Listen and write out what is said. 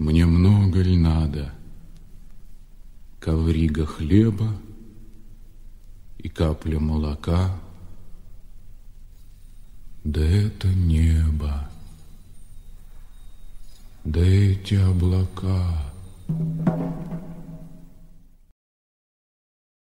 Мне много ли надо? Коврига хлеба и капля молока. Да это небо, да эти облака.